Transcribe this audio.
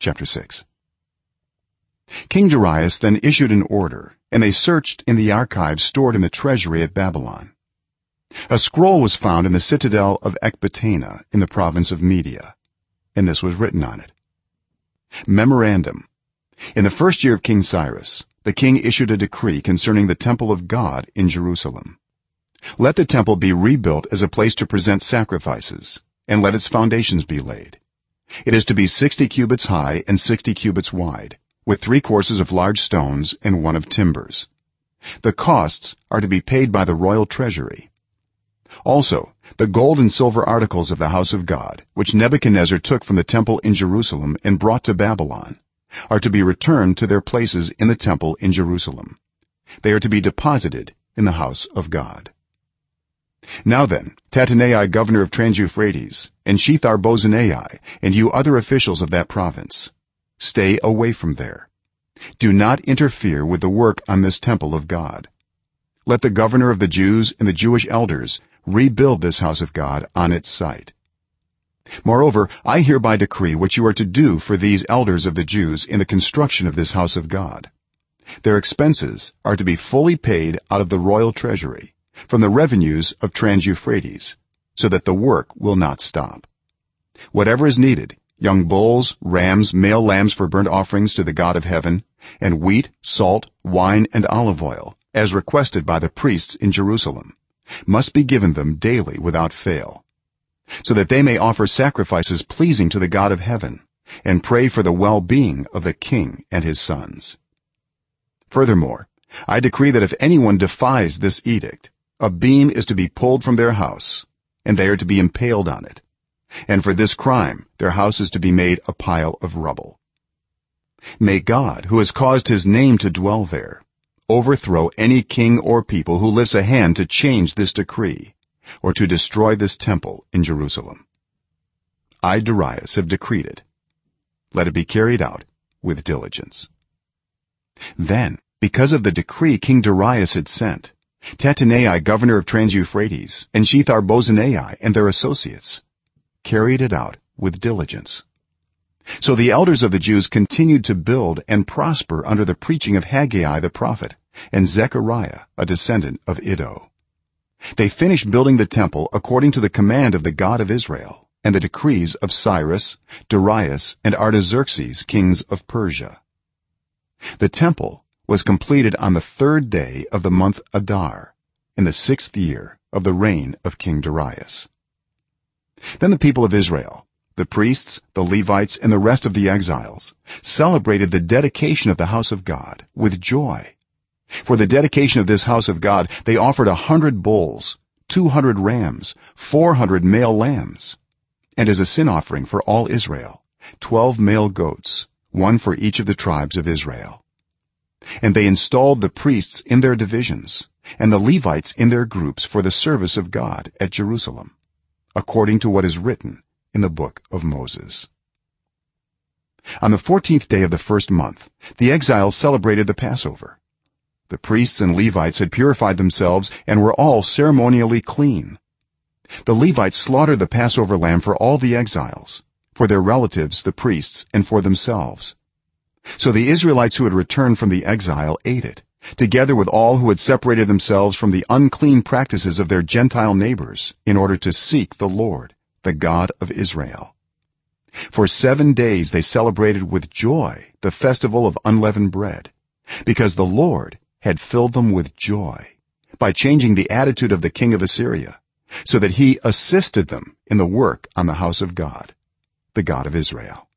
chapter 6 king darius then issued an order and they searched in the archives stored in the treasury at babylon. A scroll was found in the citadel of ecbatana in the province of media and this was written on it. Memorandum. In the first year of king cyrus the king issued a decree concerning the temple of god in jerusalem. Let the temple be rebuilt as a place to present sacrifices and let its foundations be laid it is to be 60 cubits high and 60 cubits wide with three courses of large stones and one of timbers. The costs are to be paid by the royal treasury. Also the gold and silver articles of the house of god which nebuchadnezzar took from the temple in jerusalem and brought to babylon are to be returned to their places in the temple in jerusalem. They are to be deposited in the house of god now then tattenai governor of trans-euphrates and shethar-bozenai and you other officials of that province stay away from there. Do not interfere with the work on this temple of god. Let the governor of the jews and the jewish elders rebuild this house of god on its site. Moreover i hereby decree what you are to do for these elders of the jews in the construction of this house of god. Their expenses are to be fully paid out of the royal treasury from the revenues of trans-euphrates so that the work will not stop. Whatever is needed young bulls rams male lambs for burnt offerings to the god of heaven and wheat salt wine and olive oil as requested by the priests in jerusalem must be given them daily without fail so that they may offer sacrifices pleasing to the god of heaven and pray for the well-being of the king and his sons. Furthermore i decree that if anyone defies this edict a beam is to be pulled from their house and they are to be impaled on it. And for this crime their house is to be made a pile of rubble. May god who has caused his name to dwell there overthrow any king or people who lifts a hand to change this decree or to destroy this temple in jerusalem. I darius have decreed it. Let it be carried out with diligence. Then because of the decree king darius had sent tattenai governor of trans-euphrates and shethar-bozenai and their associates carried it out with diligence. So the elders of the jews continued to build and prosper under the preaching of haggai the prophet and zechariah a descendant of iddo. They finished building the temple according to the command of the god of israel and the decrees of cyrus darius and artaxerxes kings of persia. The temple was completed on the 3rd day of the month adar in the 6th year of the reign of king darius. Then the people of israel the priests the levites and the rest of the exiles celebrated the dedication of the house of god with joy. For the dedication of this house of god they offered a 100 bulls 200 rams 400 male lambs and as a sin offering for all israel 12 male goats one for each of the tribes of israel and they installed the priests in their divisions and the levites in their groups for the service of god at jerusalem according to what is written in the book of moses. On the 14th day of the first month the exiles celebrated the passover. The priests and levites had purified themselves and were all ceremonially clean. The levites slaughtered the passover lamb for all the exiles for their relatives the priests and for themselves so the israelites who had returned from the exile ate it together with all who had separated themselves from the unclean practices of their gentile neighbors in order to seek the lord the god of israel. For 7 days they celebrated with joy the festival of unleavened bread because the lord had filled them with joy by changing the attitude of the king of assyria so that he assisted them in the work on the house of god the god of israel